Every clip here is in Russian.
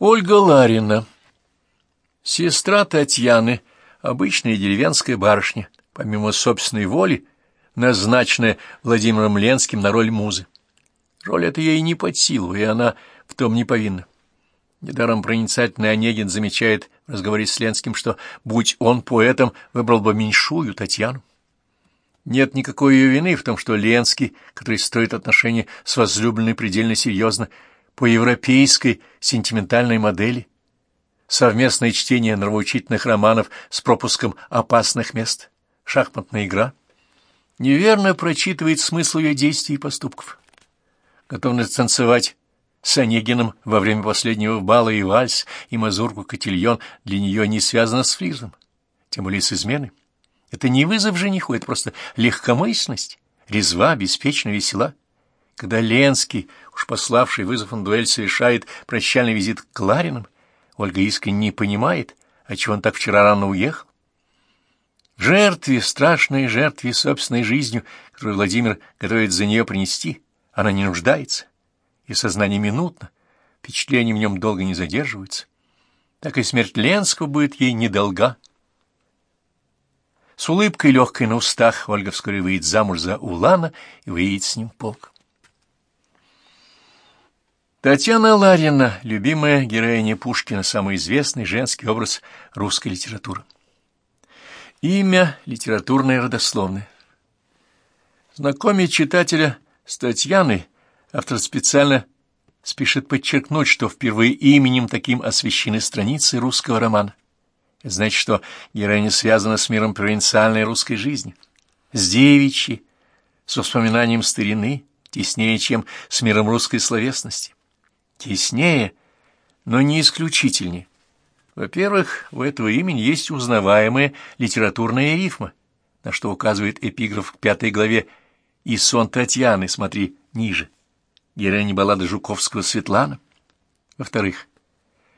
Ольга Ларина, сестра Татьяны, обычная деревенская барышня, помимо собственной воли, назначенная Владимиром Ленским на роль музы. Роль эта ей не под силу, и она в том не повинна. Недаром проницательный Онегин замечает в разговоре с Ленским, что, будь он поэтом, выбрал бы меньшую Татьяну. Нет никакой ее вины в том, что Ленский, который строит отношения с возлюбленной предельно серьезно, по европейской сентиментальной модели, совместное чтение нравоучительных романов с пропуском опасных мест, шахматная игра, неверно прочитывает смысл ее действий и поступков. Готовность танцевать с Онегиным во время последнего бала и вальс, и мазурку котильон для нее не связано с фризом, тем более с изменой. Это не вызов жениху, это просто легкомысленность, резва, беспечно, весела. Когда Ленский, уж пославший вызов на дуэль, совершает прощальный визит к Ларинам, Ольга искренне не понимает, отчего он так вчера рано уехал. Жертве, страшной жертве собственной жизнью, которую Владимир готовит за нее принести, она не нуждается, и сознание минутно, впечатления в нем долго не задерживаются. Так и смерть Ленского будет ей недолга. С улыбкой легкой на устах Ольга вскоре выйдет замуж за Улана и выйдет с ним полк. Татьяна Ларина, любимая героиня Пушкина, самый известный женский образ русской литературы. Имя литературное родословное. Знакомить читателя с Татьяной автор специально спешит подчеркнуть, что впервые именем таким освещены страницы русского романа. Это значит, что героиня связана с миром провинциальной русской жизни, с девичьей, с воспоминанием старины, теснее, чем с миром русской словесности. Теснее, но не исключительнее. Во-первых, у этого имени есть узнаваемая литературная рифма, на что указывает эпиграф к пятой главе «И сон Татьяны», смотри ниже. Героиня баллады Жуковского Светлана. Во-вторых,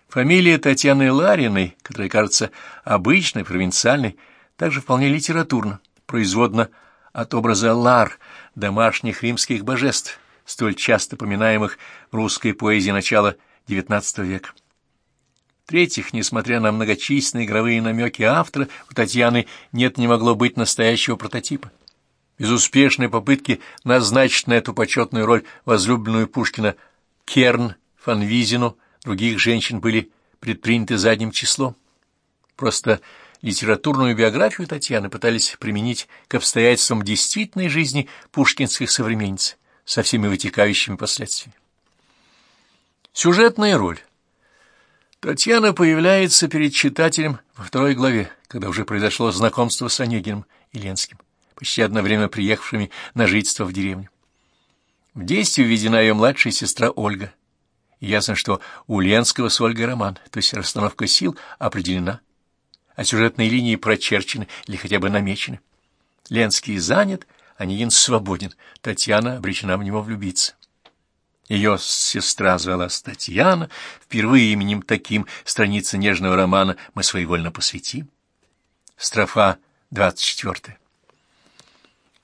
Фамилия Татьяны Лариной, которая кажется обычной, провинциальной, также вполне литературна, производна от образа Лар, домашних римских божеств, столь часто поминаемых в русской поэзии начала XIX века. В-третьих, несмотря на многочисленные игровые намеки автора, у Татьяны нет не могло быть настоящего прототипа. Безуспешные попытки назначить на эту почетную роль возлюбленную Пушкина Керн, Фанвизину – других женщин были предприняты задним числом. Просто литературную биографию Татьяны пытались применить к обстоятельствам действительной жизни пушкинских современниц со всеми вытекающими последствиями. Сюжетная роль. Татьяна появляется перед читателем во второй главе, когда уже произошло знакомство с Онегиным и Ленским, почти одновременно приехавшими на жительство в деревню. В действие введена ее младшая сестра Ольга, Ясно, что у Ленского с Ольгой роман, то есть расстановка сил определена, а сюжетные линии прочерчены или хотя бы намечены. Ленский занят, Онегин свободен, Татьяна обречена в него влюбиться. Ее сестра звалась Татьяна, впервые именем таким страница нежного романа мы своевольно посвятим. Строфа двадцать четвертая.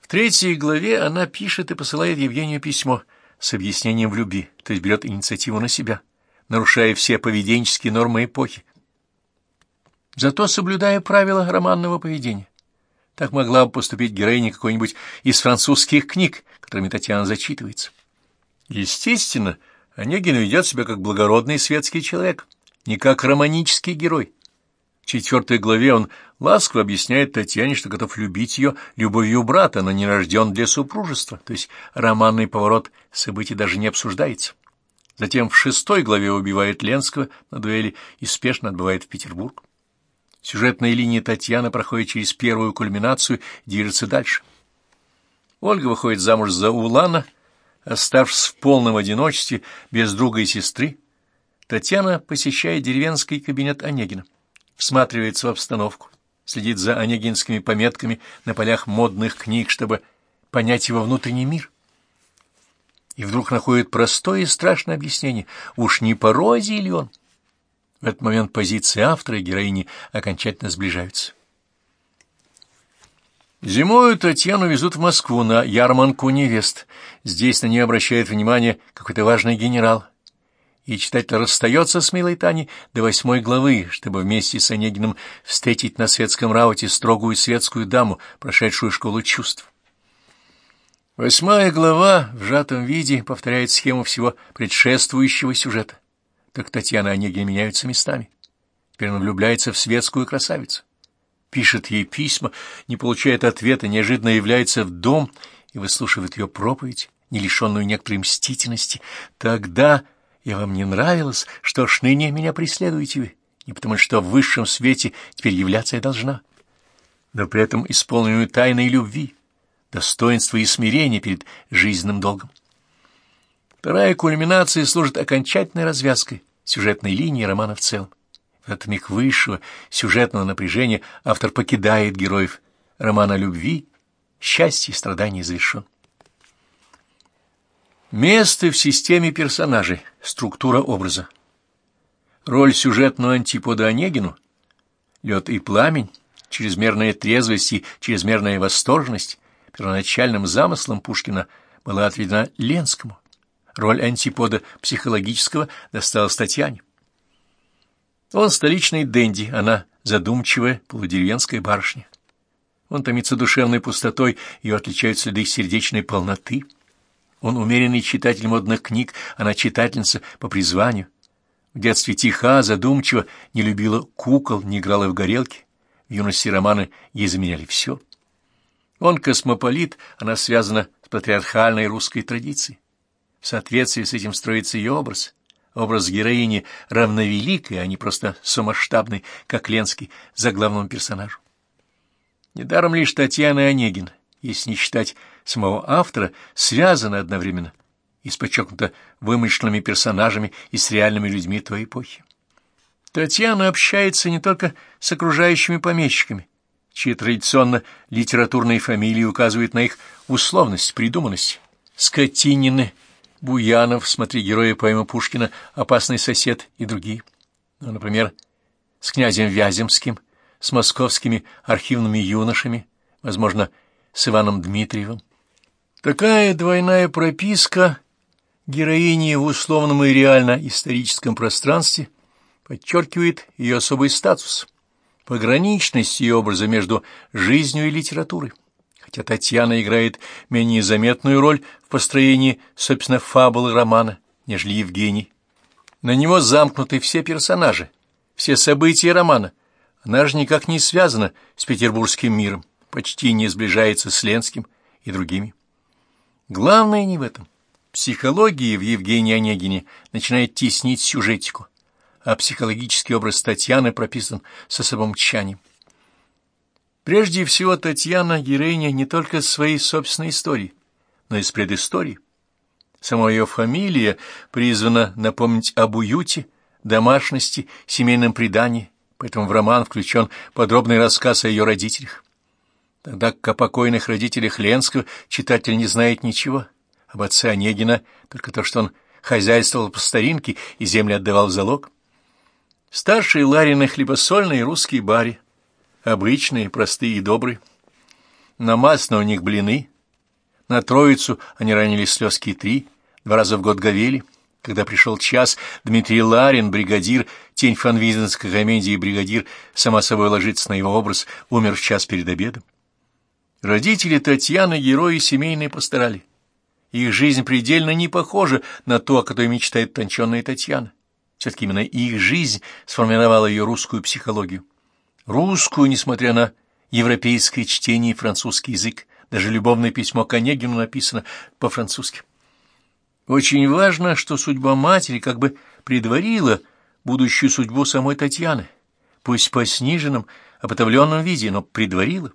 В третьей главе она пишет и посылает Евгению письмо — с объяснением в любви, то есть берет инициативу на себя, нарушая все поведенческие нормы эпохи, зато соблюдая правила романного поведения. Так могла бы поступить героиня какой-нибудь из французских книг, которыми Татьяна зачитывается. Естественно, Онегин ведет себя как благородный светский человек, не как романический герой. В четвертой главе он ласково объясняет Татьяне, что готов любить ее любовью брата, но не рожден для супружества, то есть романный поворот событий даже не обсуждается. Затем в шестой главе убивает Ленского на дуэли и спешно отбывает в Петербург. Сюжетная линия Татьяны проходит через первую кульминацию и движется дальше. Ольга выходит замуж за Улана, оставшись в полном одиночестве, без друга и сестры. Татьяна посещает деревенский кабинет Онегина всматривается в обстановку, следит за онегинскими пометками на полях модных книг, чтобы понять его внутренний мир. И вдруг находит простое и страшное объяснение. Уж не розе ли он? В этот момент позиции автора и героини окончательно сближаются. Зимою Татьяну везут в Москву на ярманку невест. Здесь на нее обращает внимание какой-то важный генерал. и читатель расстается с милой Таней до восьмой главы, чтобы вместе с Онегиным встретить на светском рауте строгую светскую даму, прошедшую школу чувств. Восьмая глава в сжатом виде повторяет схему всего предшествующего сюжета. Так Татьяна и Онегин меняются местами. Теперь он влюбляется в светскую красавицу. Пишет ей письма, не получает ответа, неожиданно является в дом и выслушивает ее проповедь, не лишенную некоторой мстительности. Тогда я вам не нравилась, что ж ныне меня преследуете вы, не потому что в высшем свете теперь являться я должна, но при этом исполненную тайной любви, достоинства и смирения перед жизненным долгом. Вторая кульминация служит окончательной развязкой сюжетной линии романа в целом. В этот миг высшего сюжетного напряжения автор покидает героев романа любви, счастье и страдания завершен. Место в системе персонажей, структура образа. Роль сюжетного антипода Онегину — лед и пламень, чрезмерная трезвость и чрезмерная восторженность первоначальным замыслом Пушкина была отведена Ленскому. Роль антипода психологического досталась Татьяне. Он столичный денди, она задумчивая полудеревенская барышня. Он томится душевной пустотой, ее отличают следы сердечной полноты — он умеренный читатель модных книг, она читательница по призванию. В детстве тиха, задумчиво, не любила кукол, не играла в горелки. В юности романы ей заменяли все. Он космополит, она связана с патриархальной русской традицией. В соответствии с этим строится ее образ. Образ героини равновеликой, а не просто сумасштабный, как Ленский, за главным персонажем. Недаром лишь Татьяна Онегин, если не считать самого автора, связаны одновременно и с подчеркнуто вымышленными персонажами и с реальными людьми той эпохи. Татьяна общается не только с окружающими помещиками, чьи традиционно литературные фамилии указывают на их условность, придуманность. Скотинины, Буянов, смотри героя поэмы Пушкина «Опасный сосед» и другие. Ну, например, с князем Вяземским, с московскими архивными юношами, возможно, с Иваном Дмитриевым. Такая двойная прописка героини в условном и реально-историческом пространстве подчеркивает ее особый статус, пограничность ее образа между жизнью и литературой. Хотя Татьяна играет менее заметную роль в построении, собственно, фабулы романа, нежели Евгений. На него замкнуты все персонажи, все события романа. Она же никак не связана с петербургским миром, почти не сближается с Ленским и другими. Главное не в этом. Психология в Евгении Онегине начинает теснить сюжетику, а психологический образ Татьяны прописан с особым тщанием. Прежде всего, Татьяна — героиня не только своей собственной истории, но и с предыстории. Сама ее фамилия призвана напомнить об уюте, домашности, семейном предании, поэтому в роман включен подробный рассказ о ее родителях тогда как о покойных родителях Ленского читатель не знает ничего. Об отце Онегина только то, что он хозяйствовал по старинке и земли отдавал в залог. Старшие Ларины хлебосольные русские бари, обычные, простые и добрые. На масло у них блины, на троицу они ранили слезки три, два раза в год говели. Когда пришел час, Дмитрий Ларин, бригадир, тень фанвизинской комедии бригадир, сама собой ложится на его образ, умер в час перед обедом. Родители Татьяны — герои семейной постарали. Их жизнь предельно не похожа на ту, о которой мечтает тонченная Татьяна. Все-таки именно их жизнь сформировала ее русскую психологию. Русскую, несмотря на европейское чтение и французский язык. Даже любовное письмо к Онегину написано по-французски. Очень важно, что судьба матери как бы предварила будущую судьбу самой Татьяны, пусть по сниженном, опотовленном виде, но предварила.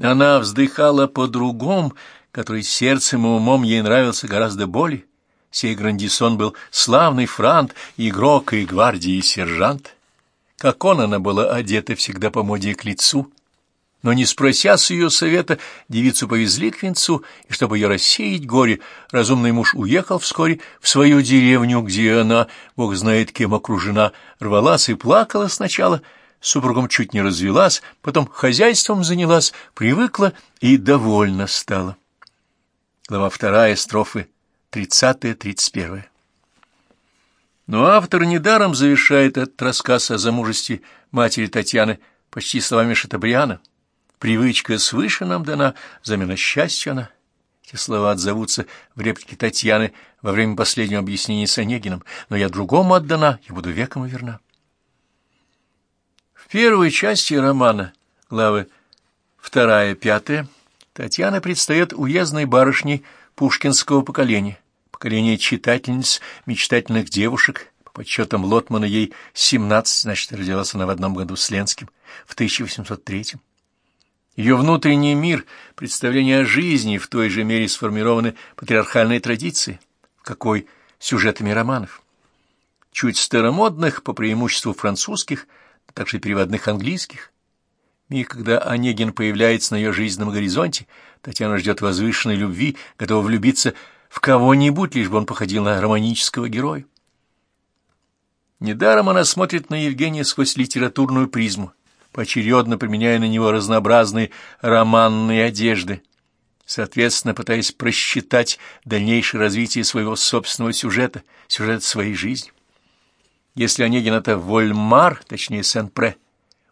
Она вздыхала по-другому, который сердцем и умом ей нравился гораздо более. Сей Грандисон был славный франт, игрок и гвардии сержант. Как он, она была одета всегда по моде к лицу. Но, не спрося с ее совета, девицу повезли к венцу, и чтобы ее рассеять горе, разумный муж уехал вскоре в свою деревню, где она, бог знает кем окружена, рвалась и плакала сначала, — супругом чуть не развелась, потом хозяйством занялась, привыкла и довольна стала. Глава вторая, строфы тридцатая, тридцать первая. Но автор недаром завершает этот рассказ о замужестве матери Татьяны почти словами Шатабриана. «Привычка свыше нам дана, замена счастью она». Эти слова отзовутся в реплике Татьяны во время последнего объяснения с Онегином, но я другому отдана и буду веком верна. В первой части романа, главы вторая, пятая, Татьяна предстает уездной барышней пушкинского поколения, поколения читательниц, мечтательных девушек, по подсчетам Лотмана ей 17, значит, родилась она в одном году с Ленским, в 1803 -м. Ее внутренний мир, представление о жизни в той же мере сформированы патриархальной традицией, какой сюжетами романов. Чуть старомодных, по преимуществу французских, также переводных английских. Миг, когда Онегин появляется на ее жизненном горизонте, Татьяна ждет возвышенной любви, готова влюбиться в кого-нибудь, лишь бы он походил на романического героя. Недаром она смотрит на Евгения сквозь литературную призму, поочередно применяя на него разнообразные романные одежды, соответственно, пытаясь просчитать дальнейшее развитие своего собственного сюжета, сюжета своей жизни. Если Онегин — это Вольмар, точнее Сен-Пре,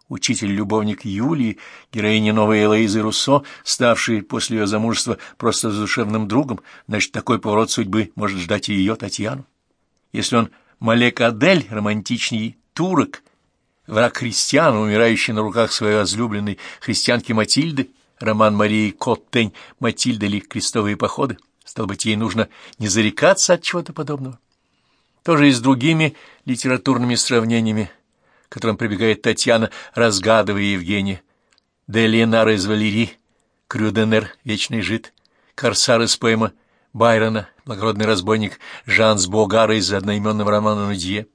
учитель-любовник Юлии, героиня новой Элоизы Руссо, ставшей после ее замужества просто задушевным другом, значит, такой поворот судьбы может ждать и ее, Татьяну. Если он Малек Адель, романтичный турок, враг христиан, умирающий на руках своей возлюбленной христианки Матильды, роман Марии Коттень «Матильда ли крестовые походы», стало быть, ей нужно не зарекаться от чего-то подобного. Тоже и с другими литературными сравнениями, к которым прибегает Татьяна, разгадывая Евгения. Де Лиенар из Валерии, Крюденер, Вечный жид, Корсар из поэма Байрона, благородный разбойник Жанс Богара из одноименного романа Нудье,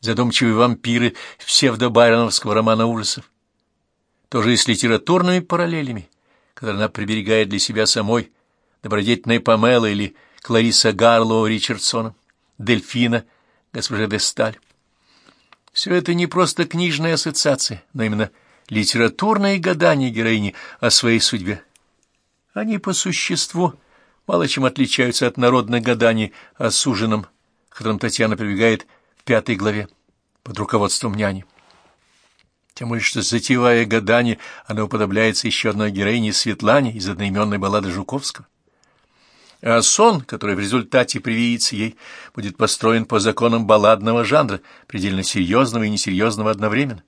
задумчивые вампиры псевдо-байроновского романа ужасов. Тоже и с литературными параллелями, которые она приберегает для себя самой, добродетельная Памела или Клариса Гарлоу Ричардсона, Дельфина госпожа де Сталь. Все это не просто книжная ассоциация, но именно литературное гадание героини о своей судьбе. Они по существу мало чем отличаются от народных гаданий о суженом, к которым Татьяна прибегает в пятой главе под руководством няни. Тем более, что, затевая гадание, она уподобляется еще одной героине Светлане из одноименной баллады Жуковского а сон, который в результате привидится ей, будет построен по законам балладного жанра, предельно серьезного и несерьезного одновременно.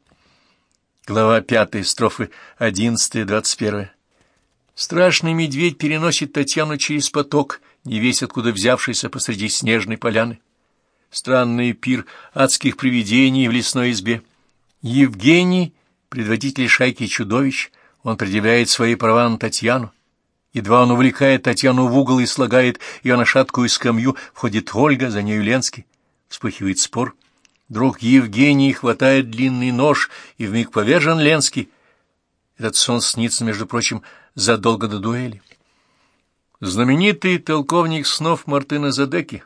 Глава пятая, строфы одиннадцатая, двадцать первая. Страшный медведь переносит Татьяну через поток, не весь откуда взявшийся посреди снежной поляны. Странный пир адских привидений в лесной избе. Евгений, предводитель шайки чудовищ, он предъявляет свои права на Татьяну. Едва он увлекает Татьяну в угол и слагает ее на шаткую скамью, входит Ольга, за нею Ленский. Вспыхивает спор. Друг Евгений хватает длинный нож, и вмиг повержен Ленский. Этот сон снится, между прочим, задолго до дуэли. Знаменитый толковник снов Мартына Задеки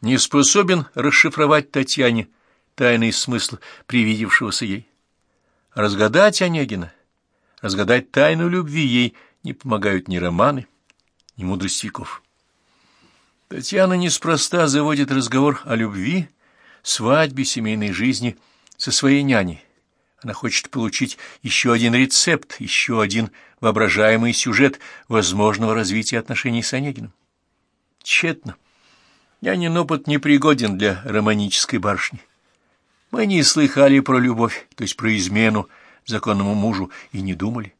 не способен расшифровать Татьяне тайный смысл привидевшегося ей. Разгадать Онегина, разгадать тайну любви ей — не помогают ни романы, ни мудрость веков. Татьяна неспроста заводит разговор о любви, свадьбе, семейной жизни со своей няней. Она хочет получить еще один рецепт, еще один воображаемый сюжет возможного развития отношений с Онегиным. Тщетно. Нянин опыт непригоден для романической барышни. Мы не слыхали про любовь, то есть про измену законному мужу, и не думали.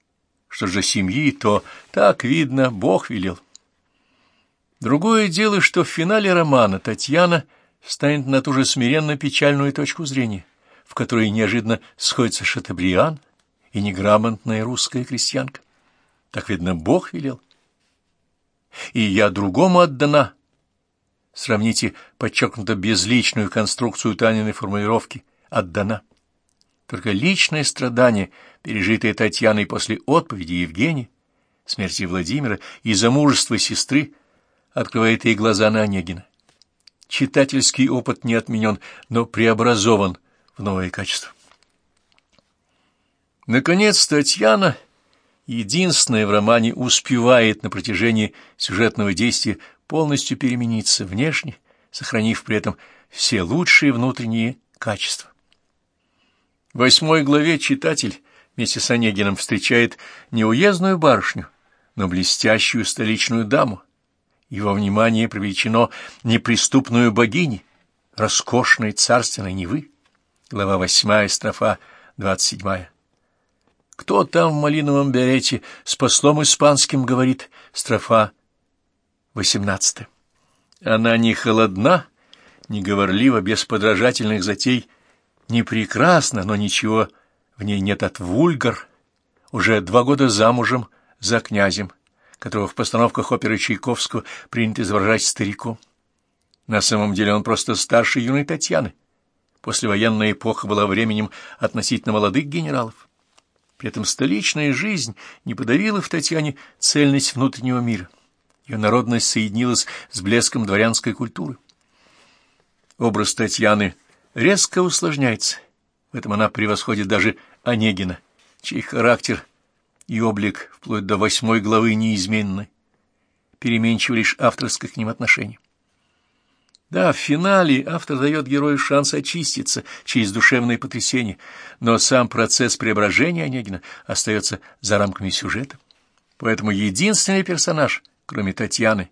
Что же семьи, то так видно, Бог велел. Другое дело, что в финале романа Татьяна станет на ту же смиренно печальную точку зрения, в которой неожиданно сходится Шатабриан и неграмотная русская крестьянка. Так видно, Бог велел. И я другому отдана. Сравните подчеркнуто безличную конструкцию Таниной формулировки «отдана». Только личное страдание, пережитое Татьяной после отповеди Евгения, смерти Владимира и замужества сестры, открывает ей глаза на Онегина. Читательский опыт не отменен, но преобразован в новое качество. Наконец, Татьяна, единственная в романе, успевает на протяжении сюжетного действия полностью перемениться внешне, сохранив при этом все лучшие внутренние качества. Восьмой главе читатель вместе с Онегиным встречает не уездную барышню, но блестящую столичную даму. Его внимание привлечено неприступную богини, роскошной царственной Невы. Глава восьмая, строфа двадцать седьмая. Кто там в малиновом берете с послом испанским говорит? Строфа восемнадцатая. Она не холодна, не говорлива, без подражательных затей, не прекрасна, но ничего в ней нет от вульгар, уже два года замужем за князем, которого в постановках оперы Чайковского принято изображать стариком. На самом деле он просто старше юной Татьяны. Послевоенная эпоха была временем относительно молодых генералов. При этом столичная жизнь не подавила в Татьяне цельность внутреннего мира. Ее народность соединилась с блеском дворянской культуры. Образ Татьяны резко усложняется. В этом она превосходит даже Онегина, чей характер и облик вплоть до восьмой главы неизменны, переменчиво лишь авторское к ним отношение. Да, в финале автор дает герою шанс очиститься через душевные потрясения, но сам процесс преображения Онегина остается за рамками сюжета. Поэтому единственный персонаж, кроме Татьяны,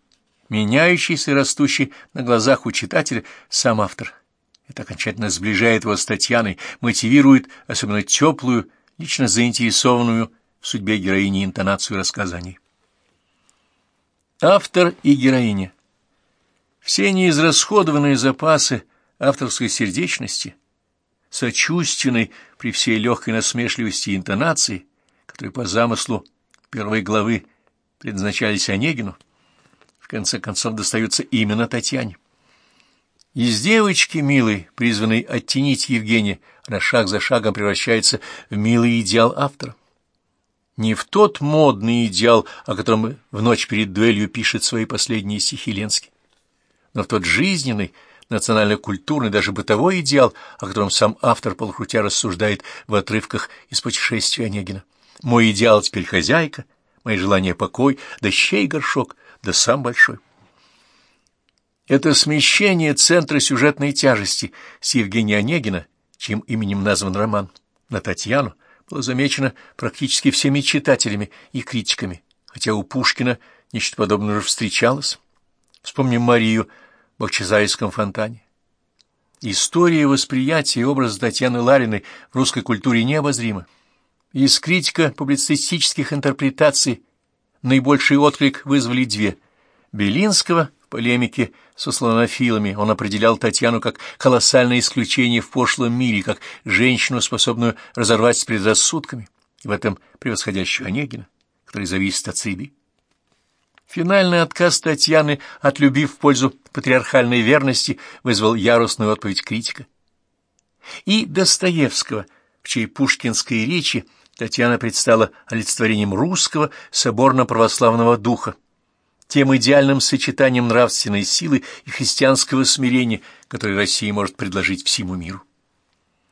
меняющийся и растущий на глазах у читателя, сам автор. Это окончательно сближает его с Татьяной, мотивирует особенно теплую, лично заинтересованную в судьбе героини интонацию рассказа о ней. Автор и героиня. Все неизрасходованные запасы авторской сердечности, сочувственной при всей легкой насмешливости интонации, которые по замыслу первой главы предназначались Онегину, в конце концов достаются именно Татьяне. Из девочки милой, призванной оттенить Евгения, она шаг за шагом превращается в милый идеал автора не в тот модный идеал, о котором в ночь перед дуэлью пишет свои последние стихи Ленский, но в тот жизненный, национально-культурный, даже бытовой идеал, о котором сам автор полукрутя рассуждает в отрывках из путешествия Онегина. «Мой идеал теперь хозяйка, мои желания покой, да щей горшок, да сам большой». Это смещение центра сюжетной тяжести с Евгения Онегина, чьим именем назван роман, на Татьяну, было замечено практически всеми читателями и критиками, хотя у Пушкина нечто подобное уже встречалось. Вспомним Марию в Бахчисарайском фонтане. История восприятия и образа Татьяны Лариной в русской культуре необозрима. Из критика публицистических интерпретаций наибольший отклик вызвали две – Белинского полемике со слонофилами он определял Татьяну как колоссальное исключение в пошлом мире, как женщину, способную разорвать с предрассудками, в этом превосходящую Онегина, который зависит от среды. Финальный отказ Татьяны от любви в пользу патриархальной верности вызвал яростную отповедь критика. И Достоевского, в чьей пушкинской речи Татьяна предстала олицетворением русского соборно-православного духа, тем идеальным сочетанием нравственной силы и христианского смирения, которое Россия может предложить всему миру.